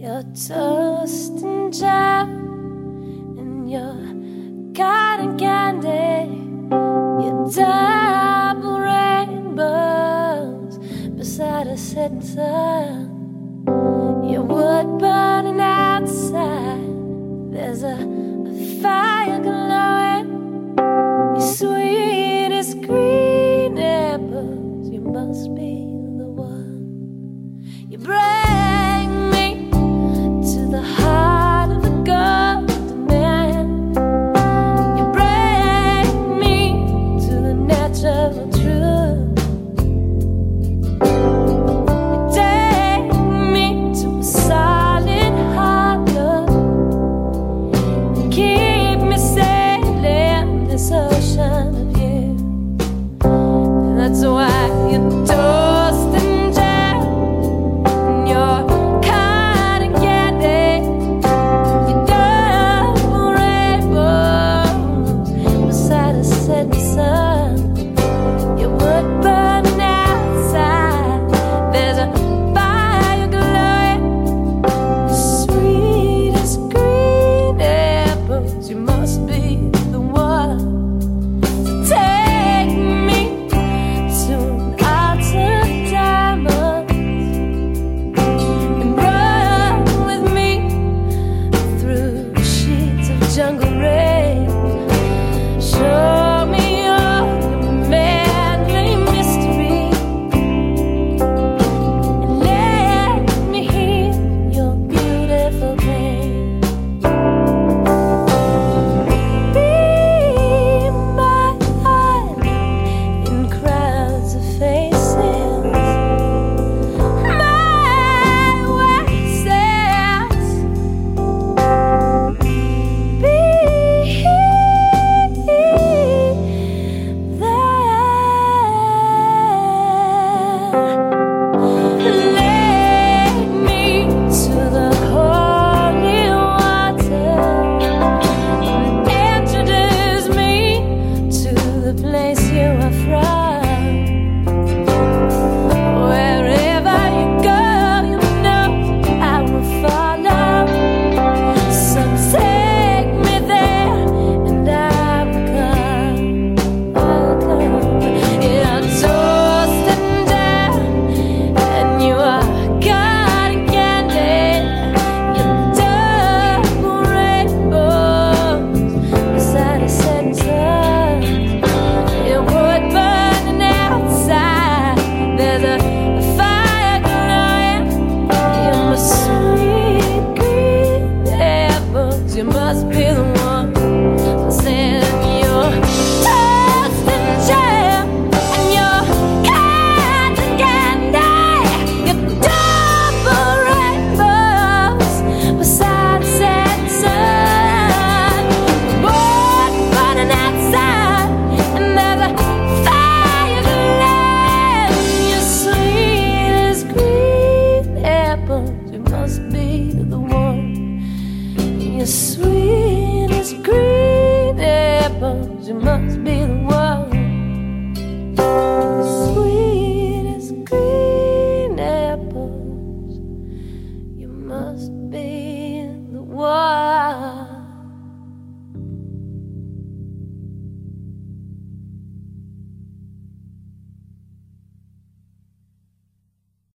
Your toast and jam and your cotton candy, your double rainbows beside a setting sun. must be sweet green apples, you must be.